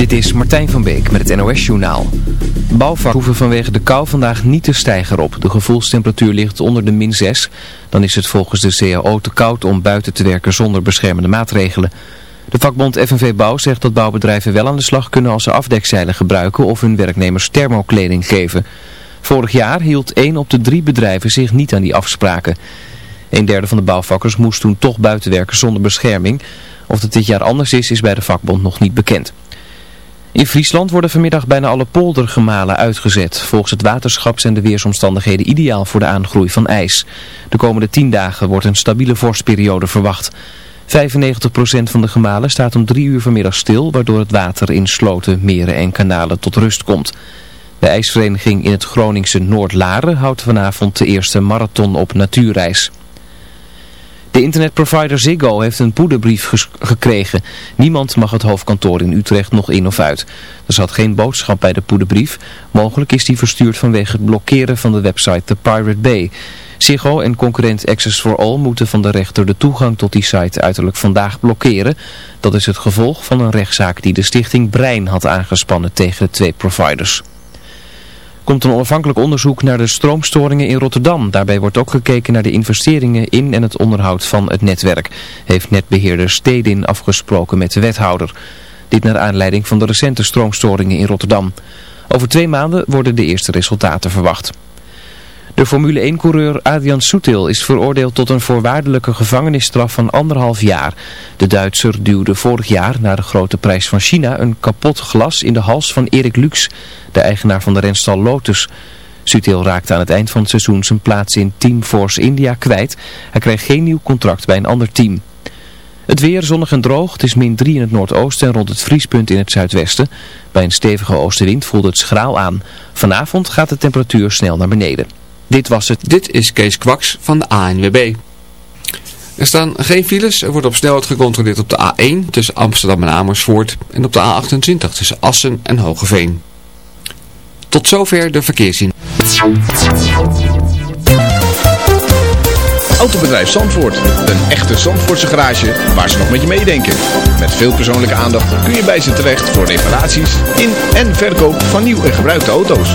Dit is Martijn van Beek met het NOS-journaal. Bouwvakkers hoeven vanwege de kou vandaag niet te stijgen op. De gevoelstemperatuur ligt onder de min 6. Dan is het volgens de CAO te koud om buiten te werken zonder beschermende maatregelen. De vakbond FNV Bouw zegt dat bouwbedrijven wel aan de slag kunnen als ze afdekzeilen gebruiken of hun werknemers thermokleding geven. Vorig jaar hield 1 op de 3 bedrijven zich niet aan die afspraken. Een derde van de bouwvakkers moest toen toch buiten werken zonder bescherming. Of dat dit jaar anders is, is bij de vakbond nog niet bekend. In Friesland worden vanmiddag bijna alle poldergemalen uitgezet. Volgens het waterschap zijn de weersomstandigheden ideaal voor de aangroei van ijs. De komende 10 dagen wordt een stabiele vorstperiode verwacht. 95% van de gemalen staat om 3 uur vanmiddag stil, waardoor het water in sloten, meren en kanalen tot rust komt. De ijsvereniging in het Groningse Noordlaren houdt vanavond de eerste marathon op natuurreis. De internetprovider Ziggo heeft een poederbrief gekregen. Niemand mag het hoofdkantoor in Utrecht nog in of uit. Er zat geen boodschap bij de poederbrief. Mogelijk is die verstuurd vanwege het blokkeren van de website The Pirate Bay. Ziggo en concurrent Access for All moeten van de rechter de toegang tot die site uiterlijk vandaag blokkeren. Dat is het gevolg van een rechtszaak die de stichting Brein had aangespannen tegen de twee providers komt een onafhankelijk onderzoek naar de stroomstoringen in Rotterdam. Daarbij wordt ook gekeken naar de investeringen in en het onderhoud van het netwerk, heeft netbeheerder Stedin afgesproken met de wethouder. Dit naar aanleiding van de recente stroomstoringen in Rotterdam. Over twee maanden worden de eerste resultaten verwacht. De Formule 1-coureur Adrian Soetil is veroordeeld tot een voorwaardelijke gevangenisstraf van anderhalf jaar. De Duitser duwde vorig jaar na de grote prijs van China een kapot glas in de hals van Erik Lux, de eigenaar van de renstal Lotus. Sutil raakte aan het eind van het seizoen zijn plaats in Team Force India kwijt. Hij kreeg geen nieuw contract bij een ander team. Het weer zonnig en droog. Het is min 3 in het noordoosten en rond het vriespunt in het zuidwesten. Bij een stevige oostenwind voelde het schraal aan. Vanavond gaat de temperatuur snel naar beneden. Dit was het. Dit is Kees Kwaks van de ANWB. Er staan geen files. Er wordt op snelheid gecontroleerd op de A1 tussen Amsterdam en Amersfoort. En op de A28 tussen Assen en Hogeveen. Tot zover de verkeerszien. Autobedrijf Zandvoort. Een echte Zandvoortse garage waar ze nog met je meedenken. Met veel persoonlijke aandacht kun je bij ze terecht voor reparaties in en verkoop van nieuw en gebruikte auto's.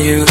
You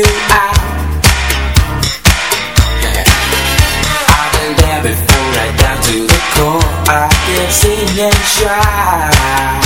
you out. I've been there before, right down to the core. I can see and try.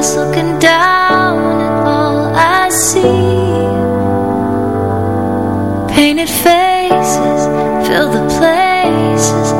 else looking down and all I see. Painted faces fill the places.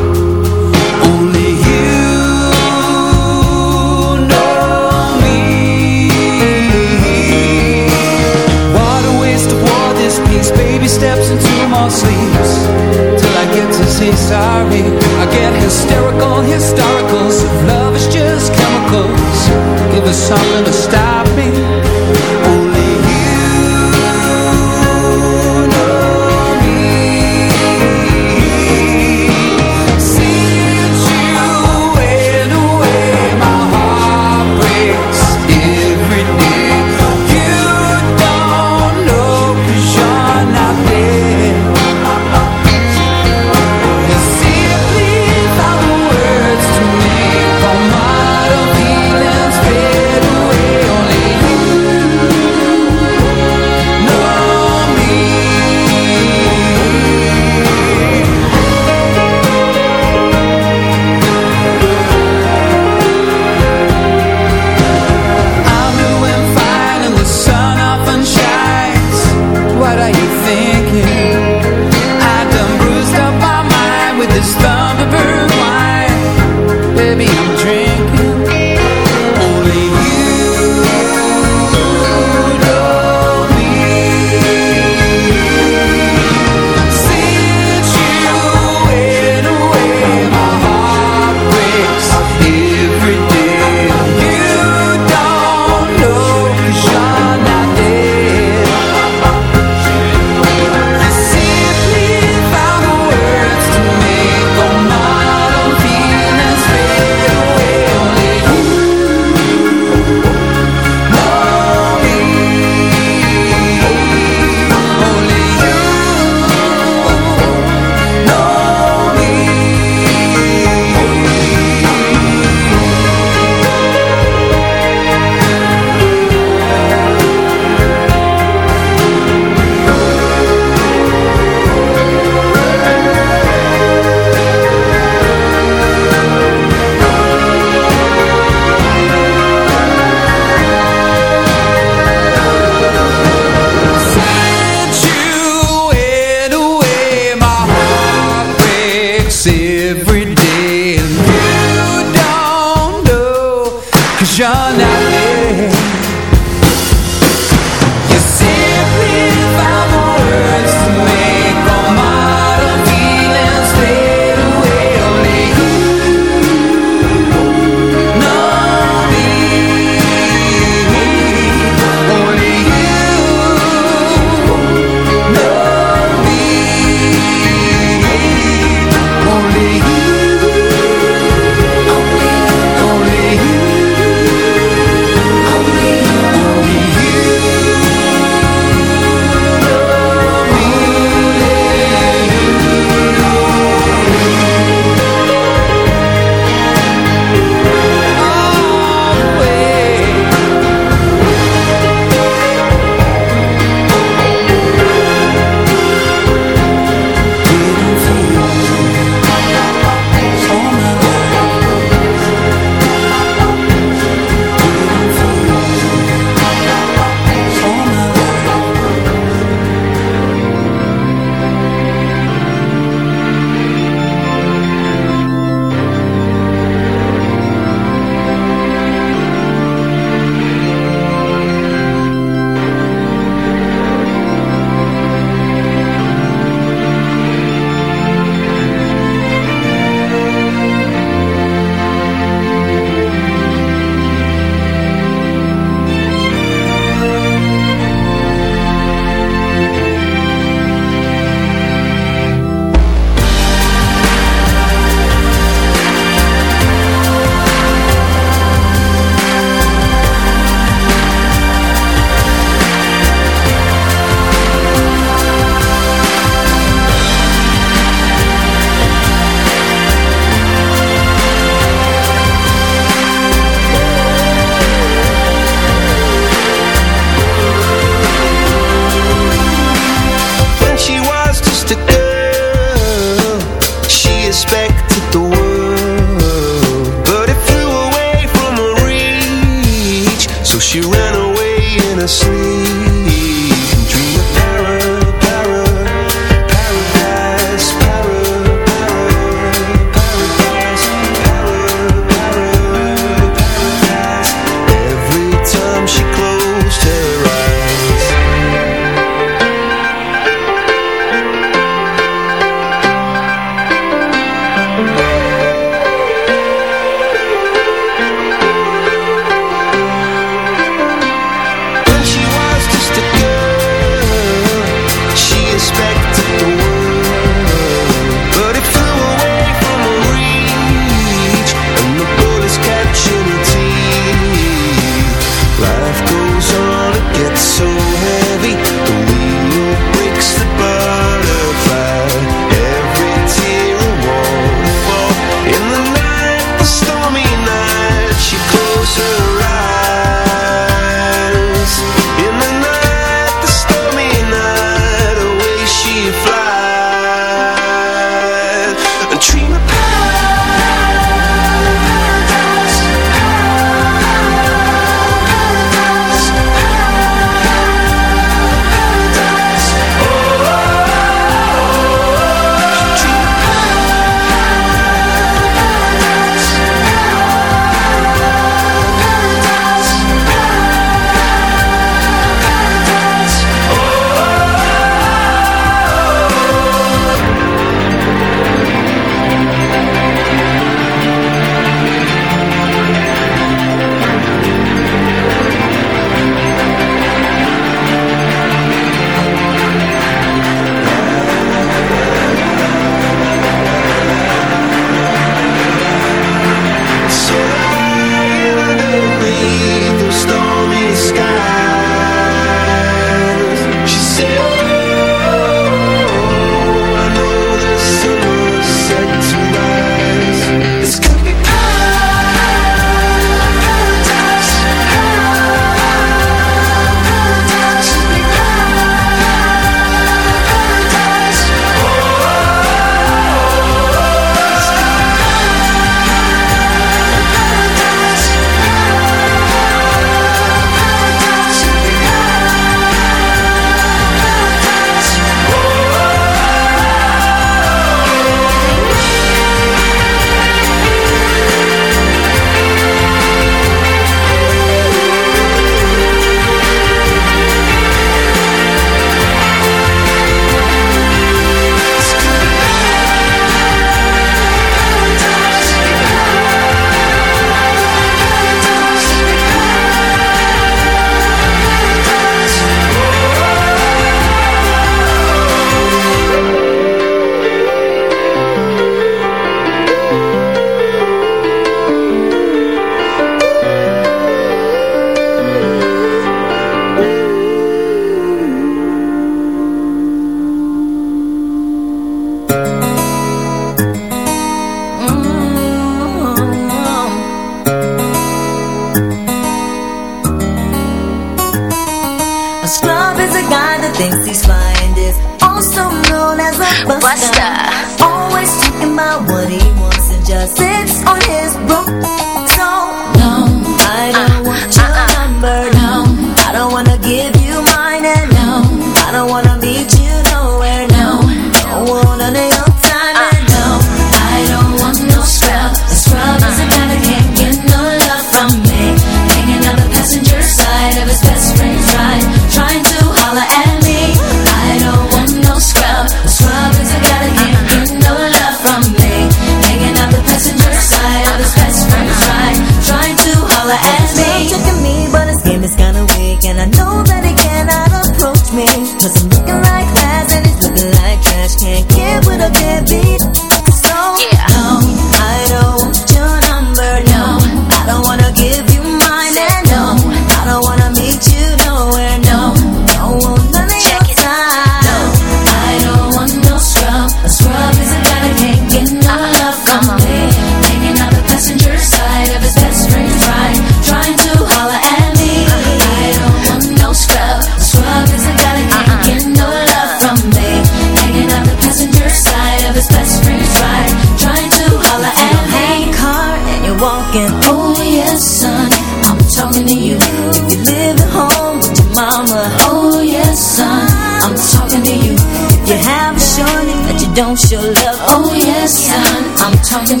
Don't you love? Oh yes, son. I'm talking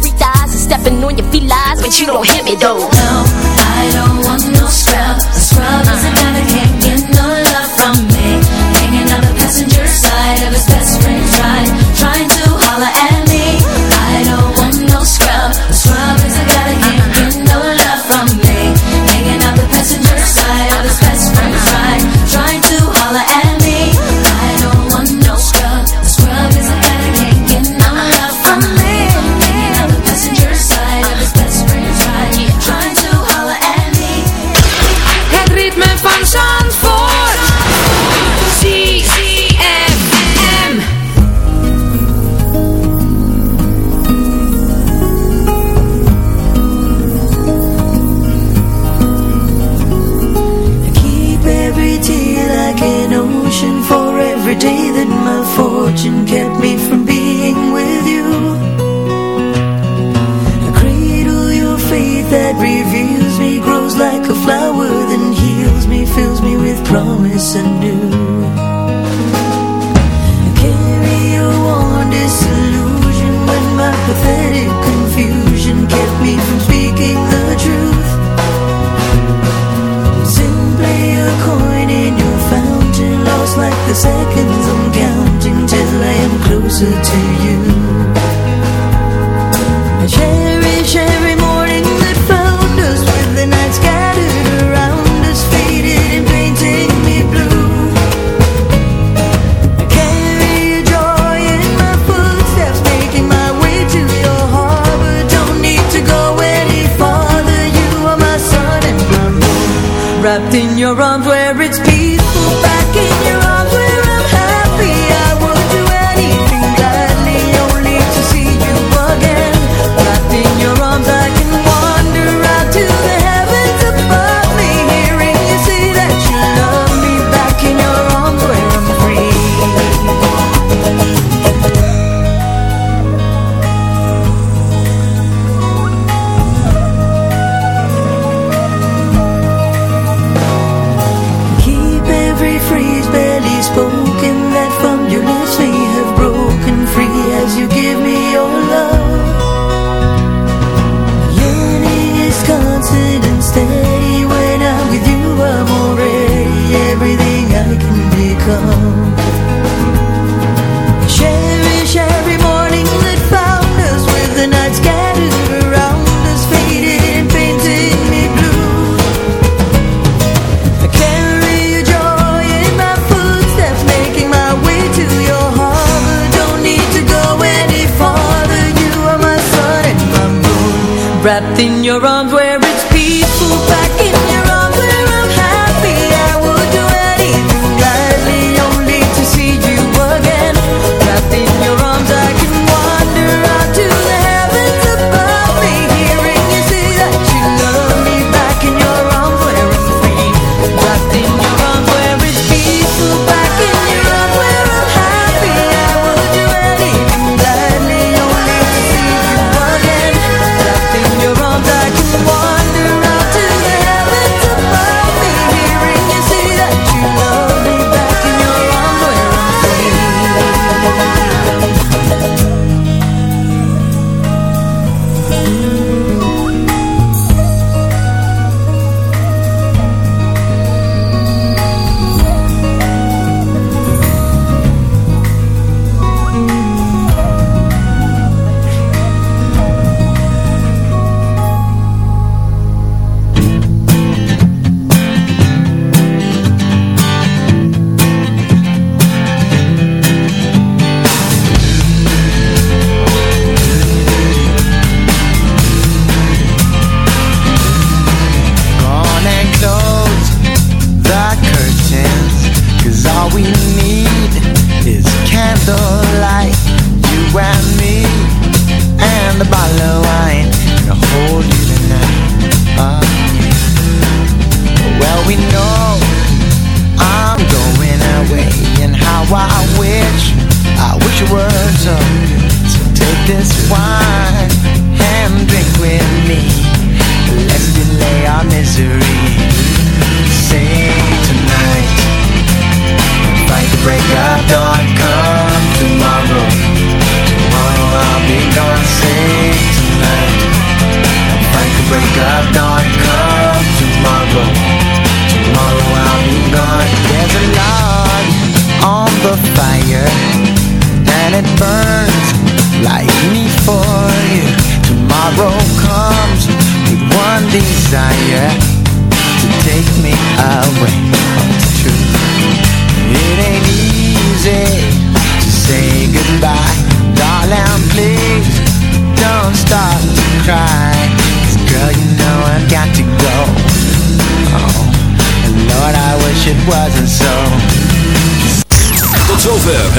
your eyes and stepping on your feet lies, but you don't hit me though. No.